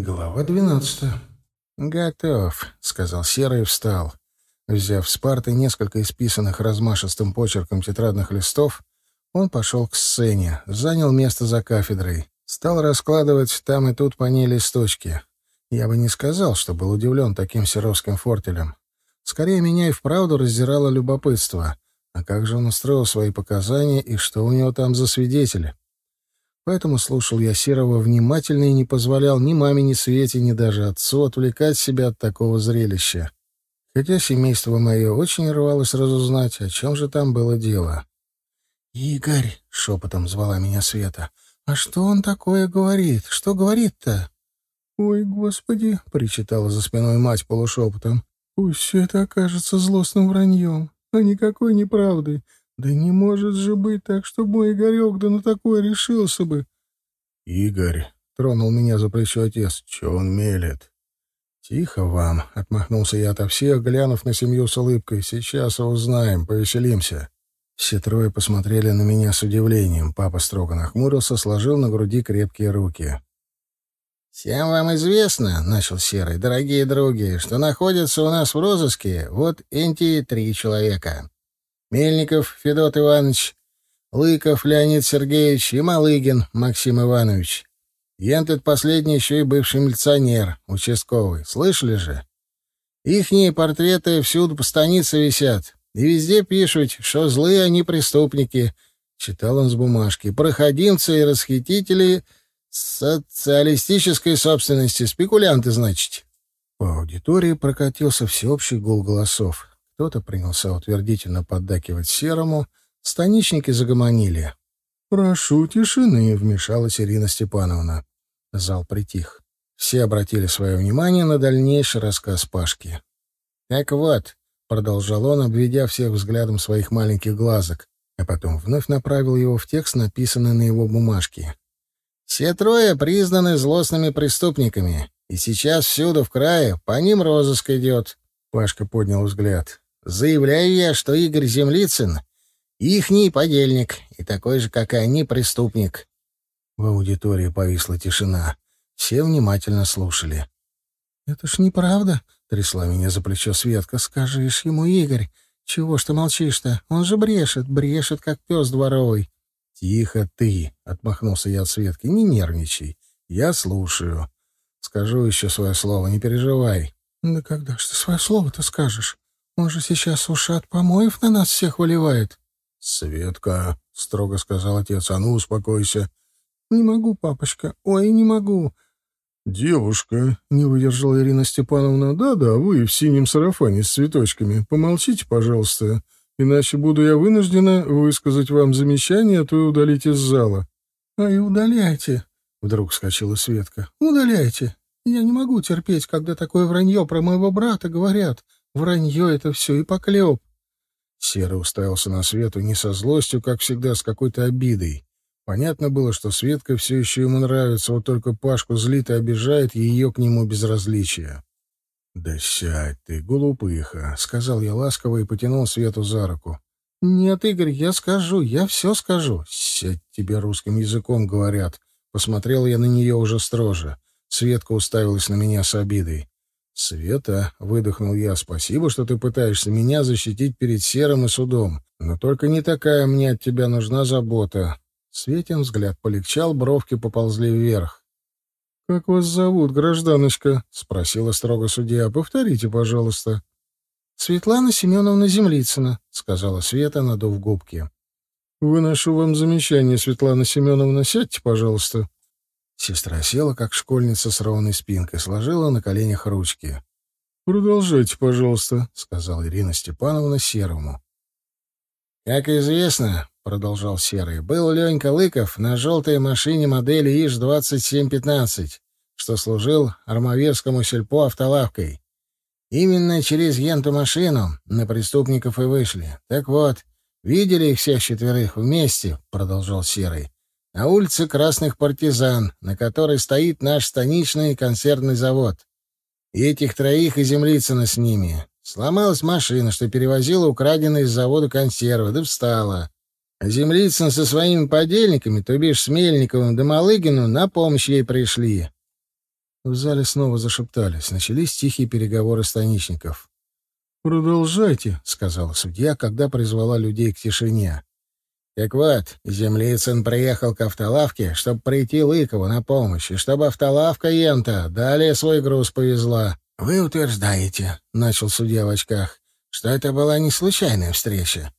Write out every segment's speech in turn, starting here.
Глава двенадцатая. «Готов», — сказал Серый и встал. Взяв с парты несколько исписанных размашистым почерком тетрадных листов, он пошел к сцене, занял место за кафедрой, стал раскладывать там и тут по ней листочки. Я бы не сказал, что был удивлен таким серовским фортелем. Скорее, меня и вправду раздирало любопытство. А как же он устроил свои показания и что у него там за свидетели? Поэтому слушал я Серого внимательно и не позволял ни маме, ни Свете, ни даже отцу отвлекать себя от такого зрелища. Хотя семейство мое очень рвалось разузнать, о чем же там было дело. «Игорь!» — шепотом звала меня Света. «А что он такое говорит? Что говорит-то?» «Ой, господи!» — причитала за спиной мать полушепотом. «Пусть все это окажется злостным враньем, а никакой неправдой. Да не может же быть так, что мой Игорек да на такое решился бы. — Игорь, — тронул меня за плечо отец, — че он мелет? — Тихо вам, — отмахнулся я ото всех, глянув на семью с улыбкой. — Сейчас узнаем, повеселимся. Все трое посмотрели на меня с удивлением. Папа строго нахмурился, сложил на груди крепкие руки. «Всем вам известно, — начал Серый, — дорогие други, что находятся у нас в розыске вот эти три человека. Мельников Федот Иванович, Лыков Леонид Сергеевич и Малыгин Максим Иванович. Ентет последний еще и бывший милиционер, участковый. Слышали же? Ихние портреты всюду по станице висят. И везде пишут, что злые они преступники. Читал он с бумажки. Проходимцы и расхитители социалистической собственности. Спекулянты, значит. По аудитории прокатился всеобщий гул голосов. Кто-то принялся утвердительно поддакивать серому, станичники загомонили. «Прошу тишины», — вмешалась Ирина Степановна. Зал притих. Все обратили свое внимание на дальнейший рассказ Пашки. «Так вот», — продолжал он, обведя всех взглядом своих маленьких глазок, а потом вновь направил его в текст, написанный на его бумажке. «Все трое признаны злостными преступниками, и сейчас всюду в крае по ним розыск идет». Пашка поднял взгляд. Заявляю я, что Игорь Землицын — ихний подельник, и такой же, как и они, преступник. В аудитории повисла тишина. Все внимательно слушали. «Это ж неправда», — трясла меня за плечо Светка. «Скажешь ему, Игорь, чего ж ты молчишь-то? Он же брешет, брешет, как пес дворовый». «Тихо ты», — отмахнулся я от Светки, — «не нервничай. Я слушаю. Скажу еще свое слово, не переживай». «Да когда ж ты свое слово-то скажешь? Он же сейчас ушат помоев на нас всех выливает. — Светка, — строго сказал отец, — а ну успокойся. — Не могу, папочка, ой, не могу. — Девушка, — не выдержала Ирина Степановна, да — да-да, вы в синем сарафане с цветочками. Помолчите, пожалуйста, иначе буду я вынуждена высказать вам замечание, а то и удалить из зала. — Ай, удаляйте, — вдруг вскочила Светка. — Удаляйте. Я не могу терпеть, когда такое вранье про моего брата говорят. — Вранье это все и поклеп. Серый уставился на Свету не со злостью, как всегда, с какой-то обидой. Понятно было, что Светка все еще ему нравится, вот только Пашку злит и обижает ее к нему безразличие. «Да сядь ты, глупыха», — сказал я ласково и потянул Свету за руку. «Нет, Игорь, я скажу, я все скажу». «Сядь тебе русским языком, говорят». Посмотрел я на нее уже строже. Светка уставилась на меня с обидой. «Света», — выдохнул я, — «спасибо, что ты пытаешься меня защитить перед Серым и судом. Но только не такая мне от тебя нужна забота». Светин взгляд полегчал, бровки поползли вверх. «Как вас зовут, гражданочка?» — спросила строго судья. «Повторите, пожалуйста». «Светлана Семеновна Землицына», — сказала Света, надув губки. «Выношу вам замечание, Светлана Семеновна. Сядьте, пожалуйста». Сестра села, как школьница с ровной спинкой, сложила на коленях ручки. «Продолжайте, пожалуйста», — сказала Ирина Степановна Серому. «Как известно, — продолжал Серый, — был Ленька Лыков на желтой машине модели ИЖ-2715, что служил армавирскому сельпо автолавкой. Именно через енту машину на преступников и вышли. Так вот, видели их всех четверых вместе, — продолжал Серый, на улице Красных Партизан, на которой стоит наш станичный консервный завод. И этих троих и землицына с ними. Сломалась машина, что перевозила украденные из завода консервы, да встала. А Землицын со своими подельниками, то бишь с Мельниковым да Малыгину, на помощь ей пришли. В зале снова зашептались. Начались тихие переговоры станичников. «Продолжайте», — сказала судья, когда призвала людей к тишине. «Так вот, Землицын приехал к автолавке, чтобы прийти Лыкову на помощь, и чтобы автолавка Ента далее свой груз повезла. Вы утверждаете, — начал судья в очках, — что это была не случайная встреча?»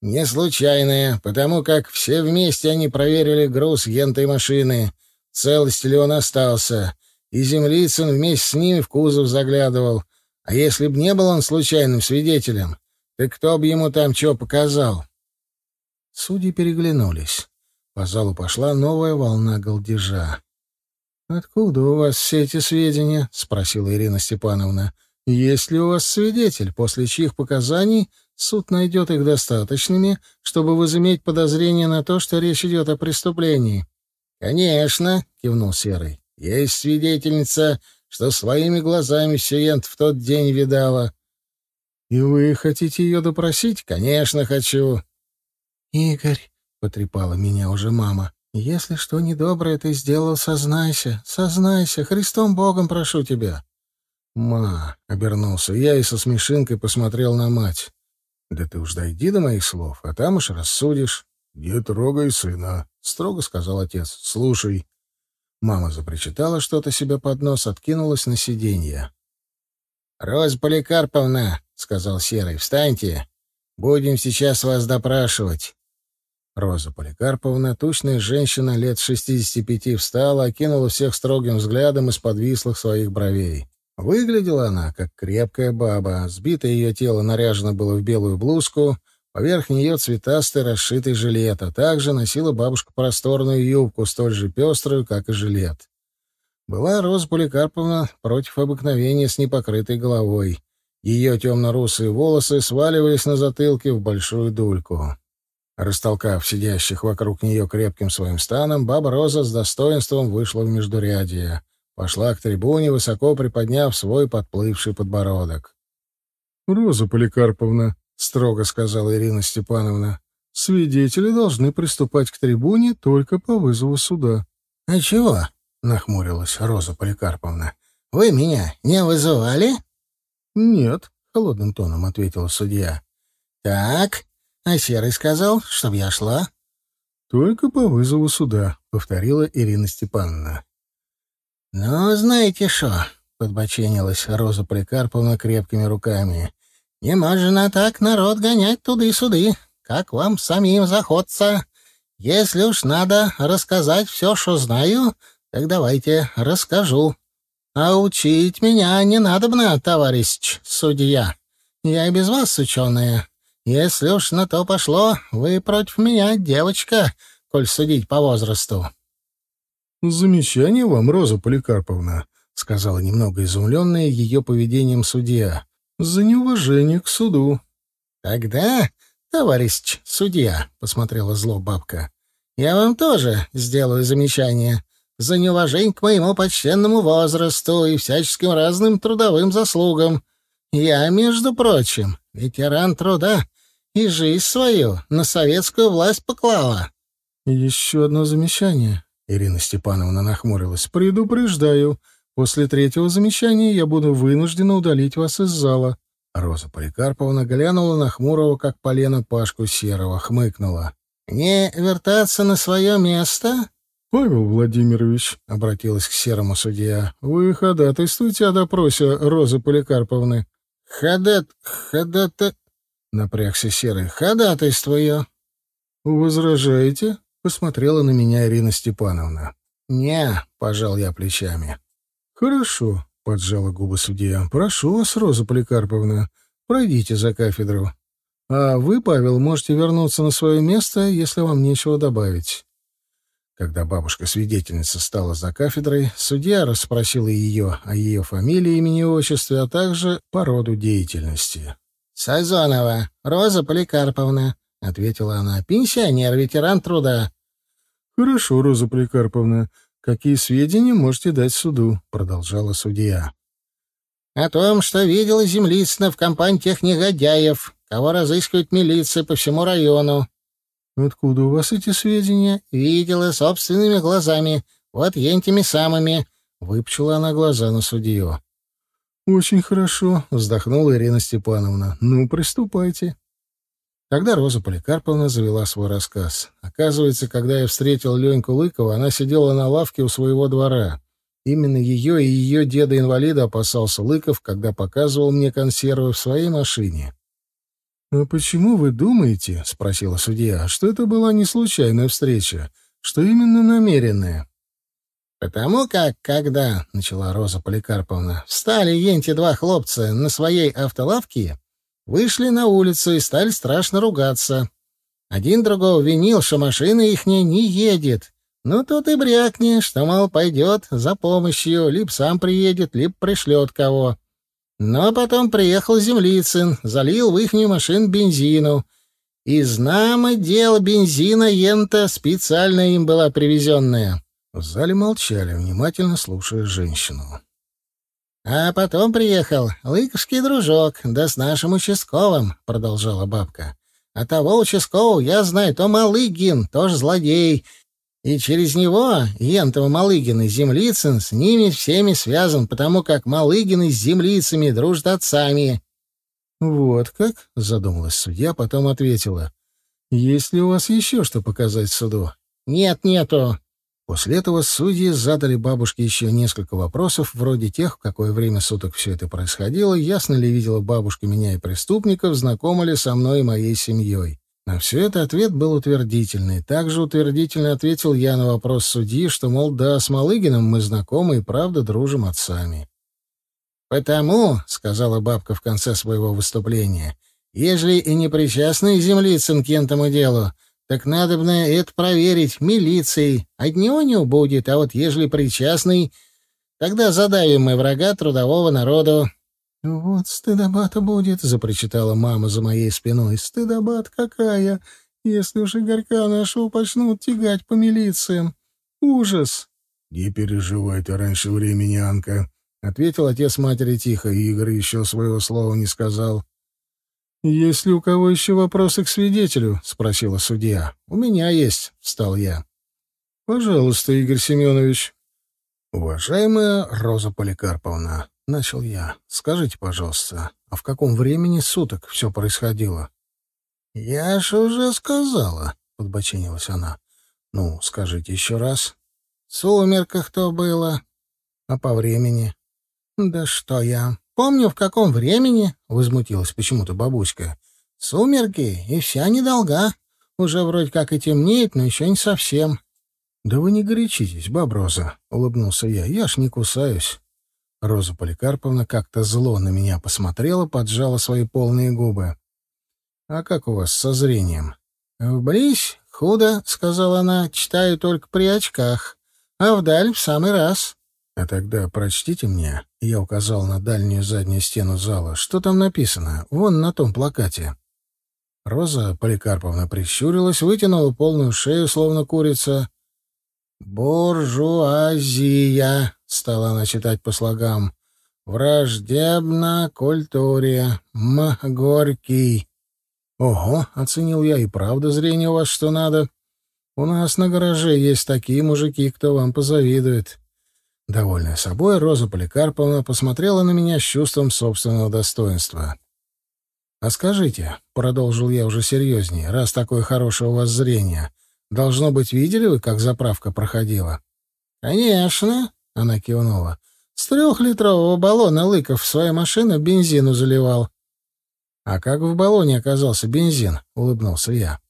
«Не случайная, потому как все вместе они проверили груз Ентой машины, целости ли он остался, и Землицын вместе с ними в кузов заглядывал, а если б не был он случайным свидетелем, так кто бы ему там что показал? Судьи переглянулись. По залу пошла новая волна голдежа. «Откуда у вас все эти сведения?» — спросила Ирина Степановна. «Есть ли у вас свидетель, после чьих показаний суд найдет их достаточными, чтобы возыметь подозрение на то, что речь идет о преступлении?» «Конечно», — кивнул Серый. «Есть свидетельница, что своими глазами Сиент в тот день видала. — И вы хотите ее допросить? — Конечно, хочу. — Игорь, — потрепала меня уже мама, — если что недоброе ты сделал, сознайся, сознайся, Христом Богом прошу тебя. — Ма, — обернулся я и со смешинкой посмотрел на мать. — Да ты уж дойди до моих слов, а там уж рассудишь. — Не трогай сына, — строго сказал отец. — Слушай, Мама запричитала что-то себе под нос, откинулась на сиденье. «Роза Поликарповна», — сказал Серый, — «встаньте. Будем сейчас вас допрашивать». Роза Поликарповна, тучная женщина лет шестидесяти пяти, встала, окинула всех строгим взглядом из подвислых своих бровей. Выглядела она, как крепкая баба. Сбитое ее тело наряжено было в белую блузку, Поверх нее цветастый расшитый жилет, а также носила бабушка просторную юбку, столь же пеструю, как и жилет. Была Роза Поликарповна против обыкновения с непокрытой головой. Ее темно-русые волосы сваливались на затылке в большую дульку. Растолкав сидящих вокруг нее крепким своим станом, баба Роза с достоинством вышла в междурядье. Пошла к трибуне, высоко приподняв свой подплывший подбородок. — Роза Поликарповна, строго сказала Ирина Степановна. Свидетели должны приступать к трибуне только по вызову суда. — А чего? — нахмурилась Роза Поликарповна. — Вы меня не вызывали? — Нет, — холодным тоном ответила судья. — Так, а Серый сказал, чтобы я шла. — Только по вызову суда, — повторила Ирина Степановна. — Ну, знаете что, — подбоченилась Роза Поликарповна крепкими руками. Не можно так народ гонять туды-суды, как вам самим заходца. Если уж надо рассказать все, что знаю, так давайте расскажу. А учить меня не надобно, товарищ судья. Я и без вас ученая. Если уж на то пошло, вы против меня девочка, коль судить по возрасту. — Замечание вам, Роза Поликарповна, — сказала немного изумленная ее поведением судья за неуважение к суду. — Тогда, товарищ судья, — посмотрела зло бабка, — я вам тоже сделаю замечание за неуважение к моему почтенному возрасту и всяческим разным трудовым заслугам. Я, между прочим, ветеран труда и жизнь свою на советскую власть поклала. — Еще одно замечание. Ирина Степановна нахмурилась. — Предупреждаю. После третьего замечания я буду вынуждена удалить вас из зала. Роза Поликарповна глянула на хмурого, как полено, Пашку Серого, хмыкнула. — Не вертаться на свое место? — Павел Владимирович, — обратилась к Серому судья, — вы ходатайствуете о допросе Розы Поликарповны? — Ходат... ходата... — напрягся Серый. — Ходатайствую. — Возражаете? — посмотрела на меня Ирина Степановна. — Не, — пожал я плечами. «Хорошо», — поджала губы судья. «Прошу вас, Роза Поликарповна, пройдите за кафедру. А вы, Павел, можете вернуться на свое место, если вам нечего добавить». Когда бабушка-свидетельница стала за кафедрой, судья расспросила ее о ее фамилии, имени, отчестве, а также по роду деятельности. «Сазонова, Роза Поликарповна», — ответила она, — «пенсионер, ветеран труда». «Хорошо, Роза Поликарповна. «Какие сведения можете дать суду?» — продолжала судья. «О том, что видела Землицына в компании тех негодяев, кого разыскивает милиция по всему району». «Откуда у вас эти сведения?» «Видела собственными глазами, вот ентими самыми. Выпчила она глаза на судью. «Очень хорошо», — вздохнула Ирина Степановна. «Ну, приступайте». Тогда Роза Поликарповна завела свой рассказ. Оказывается, когда я встретил Леньку Лыкова, она сидела на лавке у своего двора. Именно ее и ее деда-инвалида опасался Лыков, когда показывал мне консервы в своей машине. «А почему вы думаете, — спросила судья, — что это была не случайная встреча, что именно намеренная?» «Потому как, когда, — начала Роза Поликарповна, — встали енти два хлопца на своей автолавке, вышли на улицу и стали страшно ругаться. Один другого винил, что машина ихняя не едет. Ну, тут и брякни, что, мол, пойдет за помощью, либо сам приедет, либо пришлет кого. Но потом приехал Землицын, залил в ихнюю машину бензину. И знамо дело бензина ента специально им была привезенная. В зале молчали, внимательно слушая женщину. «А потом приехал лыковский дружок, да с нашим участковым», — продолжала бабка. «А того участкового я знаю, то Малыгин, тоже злодей. И через него, Ентова Малыгин и Землицын, с ними всеми связан, потому как Малыгины с Землицами дружат отцами». «Вот как?» — задумалась судья, потом ответила. «Есть ли у вас еще что показать суду?» «Нет, нету», После этого судьи задали бабушке еще несколько вопросов, вроде тех, в какое время суток все это происходило, ясно ли видела бабушка меня и преступников, знакома ли со мной и моей семьей. На все это ответ был утвердительный. Также утвердительно ответил я на вопрос судьи, что, мол, да, с Малыгиным мы знакомы и правда дружим отцами. «Потому», — сказала бабка в конце своего выступления, — «ежели и не причастны землицам к этому делу, так надо бы это проверить милицией. Одного не убудет, а вот ежели причастный, тогда задавим мы врага трудового народу. — Вот стыдобата будет, — запричитала мама за моей спиной. — Стыдобат какая, если уж Игорька нашего почнут тягать по милициям. Ужас! — Не переживай ты раньше времени, Анка, — ответил отец матери тихо, и Игорь еще своего слова не сказал. «Есть ли у кого еще вопросы к свидетелю?» — спросила судья. «У меня есть», — встал я. «Пожалуйста, Игорь Семенович». «Уважаемая Роза Поликарповна», — начал я, — «скажите, пожалуйста, а в каком времени суток все происходило?» «Я ж уже сказала», — подбочинилась она. «Ну, скажите еще раз». «В сумерках то было». «А по времени?» «Да что я...» помню, в каком времени, — возмутилась почему-то бабуська. — Сумерки, и вся недолга. Уже вроде как и темнеет, но еще не совсем. — Да вы не горячитесь, баб Роза, — улыбнулся я. — Я ж не кусаюсь. Роза Поликарповна как-то зло на меня посмотрела, поджала свои полные губы. — А как у вас со зрением? — Вблизь худо, — сказала она, — читаю только при очках, а вдаль в самый раз. А тогда прочтите мне, я указал на дальнюю заднюю стену зала, что там написано, вон на том плакате. Роза Поликарповна прищурилась, вытянула полную шею, словно курица. «Буржуазия», — стала она читать по слогам. «Враждебна культуре. М. Горький». «Ого», — оценил я, — «и правда зрение у вас что надо. У нас на гараже есть такие мужики, кто вам позавидует». Довольная собой, Роза Поликарповна посмотрела на меня с чувством собственного достоинства. «А скажите», — продолжил я уже серьезнее, — «раз такое хорошее у вас зрение, должно быть, видели вы, как заправка проходила?» «Конечно», — она кивнула. «С трехлитрового баллона Лыков в свою машину бензину заливал». «А как в баллоне оказался бензин?» — улыбнулся я.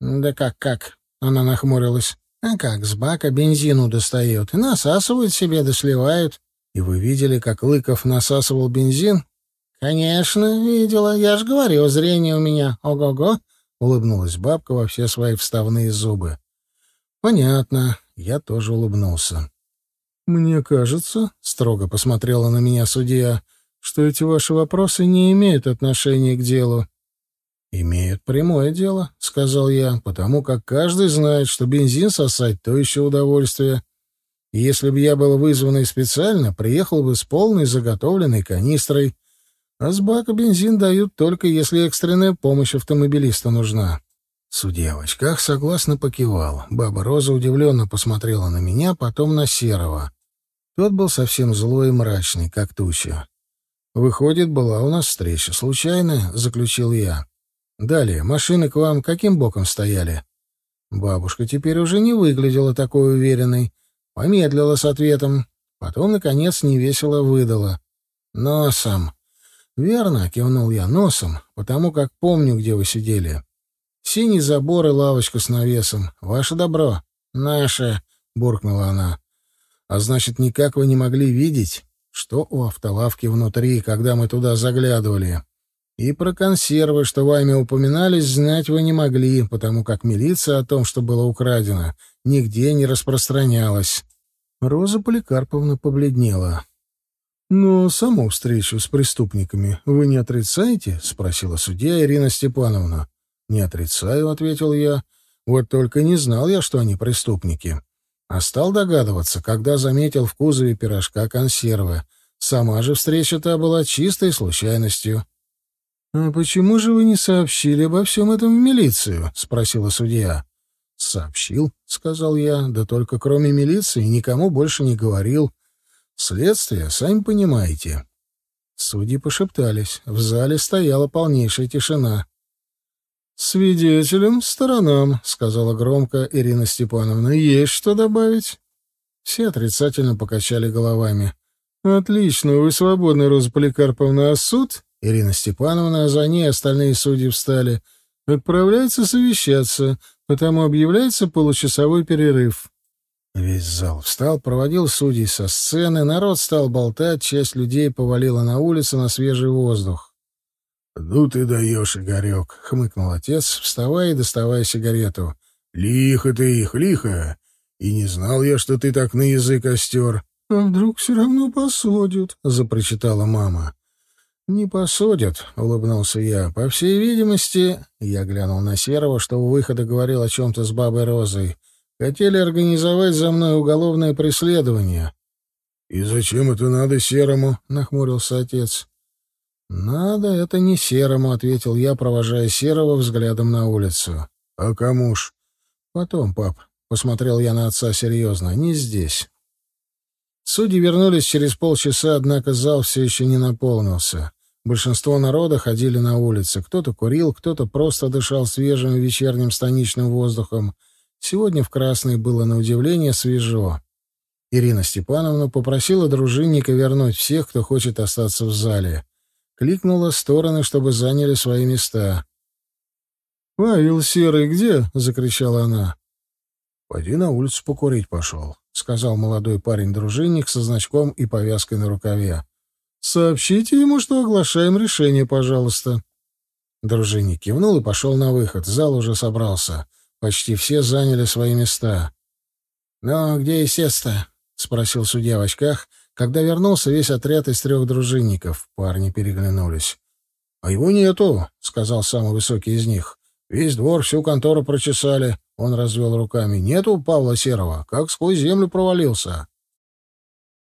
«Да как-как?» — она нахмурилась. А как, с бака бензину достают и насасывают себе, да сливают. И вы видели, как Лыков насасывал бензин? Конечно, видела. Я ж говорю, зрение у меня. Ого-го. Улыбнулась бабка во все свои вставные зубы. Понятно. Я тоже улыбнулся. Мне кажется, строго посмотрела на меня судья, что эти ваши вопросы не имеют отношения к делу. «Имеют прямое дело», — сказал я, «потому как каждый знает, что бензин сосать — то еще удовольствие. Если бы я был вызванный специально, приехал бы с полной заготовленной канистрой, а с бака бензин дают только если экстренная помощь автомобилиста нужна». Судья в очках согласно покивал. Баба Роза удивленно посмотрела на меня, потом на Серого. Тот был совсем злой и мрачный, как туча. «Выходит, была у нас встреча. Случайная?» — заключил я. «Далее, машины к вам каким боком стояли?» Бабушка теперь уже не выглядела такой уверенной. Помедлила с ответом. Потом, наконец, невесело выдала. «Носом». «Верно», — кивнул я, — «носом, потому как помню, где вы сидели. Синий забор и лавочка с навесом. Ваше добро». «Наше», — буркнула она. «А значит, никак вы не могли видеть, что у автолавки внутри, когда мы туда заглядывали. И про консервы, что вами упоминались, знать вы не могли, потому как милиция о том, что было украдено, нигде не распространялась». Роза Поликарповна побледнела. «Но саму встречу с преступниками вы не отрицаете?» — спросила судья Ирина Степановна. «Не отрицаю», — ответил я. «Вот только не знал я, что они преступники. А стал догадываться, когда заметил в кузове пирожка консервы. Сама же встреча та была чистой случайностью». «А почему же вы не сообщили обо всем этом в милицию?» — спросила судья. «Сообщил», — сказал я, — «да только кроме милиции никому больше не говорил». Следствие, сами понимаете. Судьи пошептались. В зале стояла полнейшая тишина. «Свидетелям, сторонам», — сказала громко Ирина Степановна. «Есть что добавить?» Все отрицательно покачали головами. «Отлично, вы свободны, Роза Поликарповна, а суд?» Ирина Степановна, а за ней остальные судьи встали. «Отправляется совещаться, потому объявляется получасовой перерыв». Весь зал встал, проводил судей со сцены, народ стал болтать, часть людей повалила на улицу на свежий воздух. «Ну ты даешь, Игорек!» — хмыкнул отец, вставая и доставая сигарету. «Лихо ты их, лихо! И не знал я, что ты так на язык остер!» «А вдруг все равно посадят?» — запрочитала мама. «Не посадят», — улыбнулся я. «По всей видимости...» — я глянул на Серого, что у выхода говорил о чем-то с бабой Розой. Хотели организовать за мной уголовное преследование. — И зачем это надо Серому? — нахмурился отец. — Надо это не Серому, — ответил я, провожая Серого взглядом на улицу. — А кому ж? — Потом, пап. — посмотрел я на отца серьезно. — Не здесь. Судьи вернулись через полчаса, однако зал все еще не наполнился. Большинство народа ходили на улице. Кто-то курил, кто-то просто дышал свежим вечерним станичным воздухом — Сегодня в Красной было на удивление свежо. Ирина Степановна попросила дружинника вернуть всех, кто хочет остаться в зале. Кликнула стороны, чтобы заняли свои места. «Павел Серый где?» — закричала она. «Пойди на улицу покурить пошел», — сказал молодой парень-дружинник со значком и повязкой на рукаве. «Сообщите ему, что оглашаем решение, пожалуйста». Дружинник кивнул и пошел на выход. Зал уже собрался. Почти все заняли свои места. «Ну, где естественно?» — спросил судья в очках, когда вернулся весь отряд из трех дружинников. Парни переглянулись. «А его нету», — сказал самый высокий из них. «Весь двор, всю контору прочесали». Он развел руками. «Нету Павла Серого, как сквозь землю провалился».